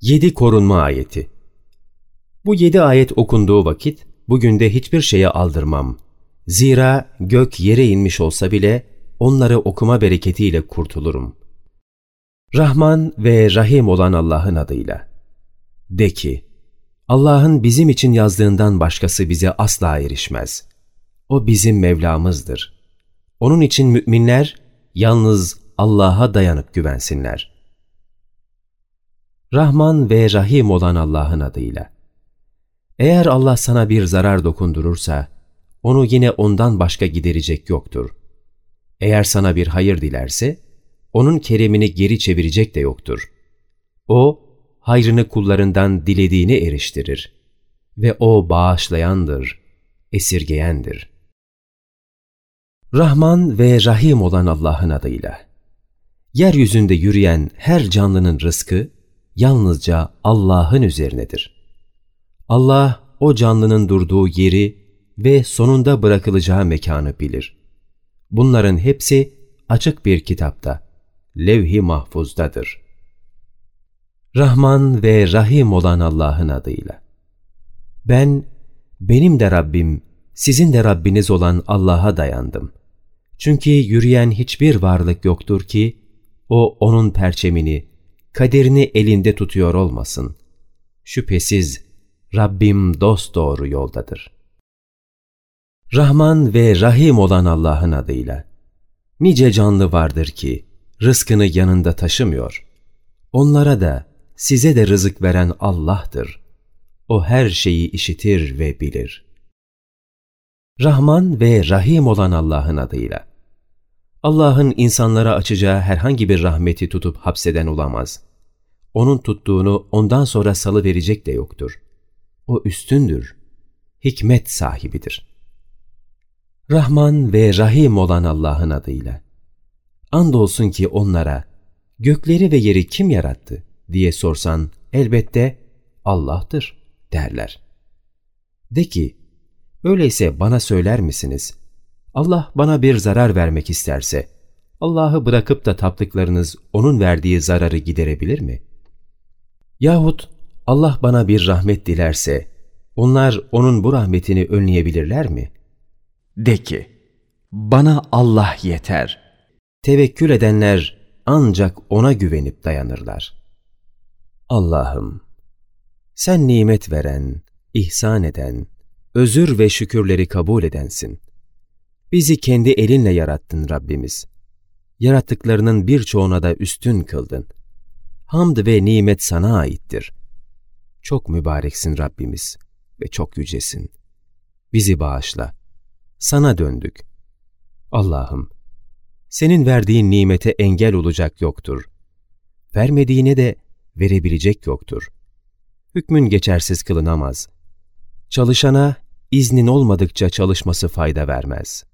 Yedi korunma ayeti Bu yedi ayet okunduğu vakit bugün de hiçbir şeye aldırmam. Zira gök yere inmiş olsa bile onları okuma bereketiyle kurtulurum. Rahman ve Rahim olan Allah'ın adıyla. De ki, Allah'ın bizim için yazdığından başkası bize asla erişmez. O bizim Mevlamızdır. Onun için müminler yalnız Allah'a dayanıp güvensinler. Rahman ve Rahim olan Allah'ın adıyla. Eğer Allah sana bir zarar dokundurursa, onu yine ondan başka giderecek yoktur. Eğer sana bir hayır dilerse, onun keremini geri çevirecek de yoktur. O, hayrını kullarından dilediğini eriştirir. Ve O bağışlayandır, esirgeyendir. Rahman ve Rahim olan Allah'ın adıyla. Yeryüzünde yürüyen her canlının rızkı yalnızca Allah'ın üzerinedir. Allah o canlının durduğu yeri ve sonunda bırakılacağı mekanı bilir. Bunların hepsi açık bir kitapta, levh-i mahfuzdadır. Rahman ve Rahim olan Allah'ın adıyla. Ben, benim de Rabbim, sizin de Rabbiniz olan Allah'a dayandım. Çünkü yürüyen hiçbir varlık yoktur ki, o onun perçemini, kaderini elinde tutuyor olmasın. Şüphesiz Rabbim dost doğru yoldadır. Rahman ve Rahim olan Allah'ın adıyla. Nice canlı vardır ki rızkını yanında taşımıyor. Onlara da size de rızık veren Allah'tır. O her şeyi işitir ve bilir. Rahman ve Rahim olan Allah'ın adıyla. Allah'ın insanlara açacağı herhangi bir rahmeti tutup hapseden olamaz. Onun tuttuğunu ondan sonra salı verecek de yoktur. O üstündür, hikmet sahibidir. Rahman ve Rahim olan Allah'ın adıyla. Andolsun ki onlara, gökleri ve yeri kim yarattı diye sorsan elbette Allah'tır derler. De ki, öyleyse bana söyler misiniz? Allah bana bir zarar vermek isterse, Allah'ı bırakıp da taptıklarınız O'nun verdiği zararı giderebilir mi? Yahut Allah bana bir rahmet dilerse, onlar O'nun bu rahmetini önleyebilirler mi? De ki, bana Allah yeter. Tevekkül edenler ancak O'na güvenip dayanırlar. Allah'ım, sen nimet veren, ihsan eden, özür ve şükürleri kabul edensin. Bizi kendi elinle yarattın Rabbimiz. Yarattıklarının birçoğuna da üstün kıldın. Hamd ve nimet sana aittir. Çok mübareksin Rabbimiz ve çok yücesin. Bizi bağışla. Sana döndük. Allah'ım, senin verdiğin nimete engel olacak yoktur. Vermediğine de verebilecek yoktur. Hükmün geçersiz kılınamaz. Çalışana iznin olmadıkça çalışması fayda vermez.''